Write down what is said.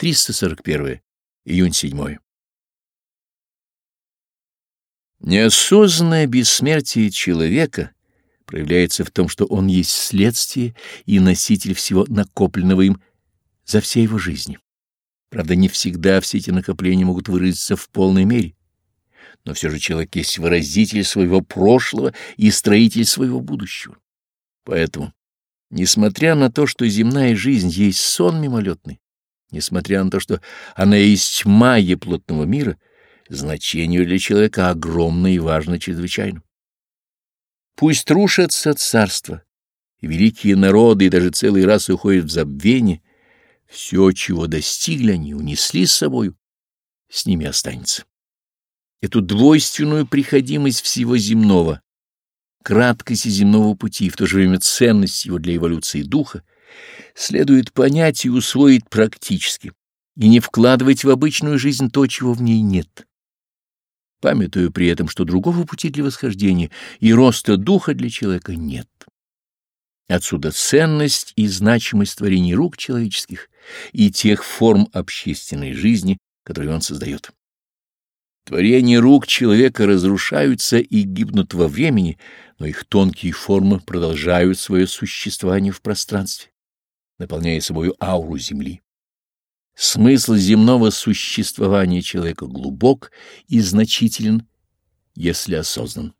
341. Июнь 7. Неосознанное бессмертие человека проявляется в том, что он есть следствие и носитель всего накопленного им за всей его жизни. Правда, не всегда все эти накопления могут выразиться в полной мере, но все же человек есть выразитель своего прошлого и строитель своего будущего. Поэтому, несмотря на то, что земная жизнь есть сон мимолетный, несмотря на то, что она есть майя плотного мира, значение для человека огромно и важно чрезвычайно. Пусть рушатся царства, великие народы, и даже целые расы уходят в забвение, все, чего достигли они, унесли с собою, с ними останется. Эту двойственную приходимость всего земного, краткость земного пути и в то же время ценность его для эволюции духа, следует понять и усвоить практически, и не вкладывать в обычную жизнь то, чего в ней нет. Памятуя при этом, что другого пути для восхождения и роста духа для человека нет. Отсюда ценность и значимость творений рук человеческих и тех форм общественной жизни, которые он создает. Творения рук человека разрушаются и гибнут во времени, но их тонкие формы продолжают свое существование в пространстве, наполняя собою ауру Земли. Смысл земного существования человека глубок и значителен, если осознан.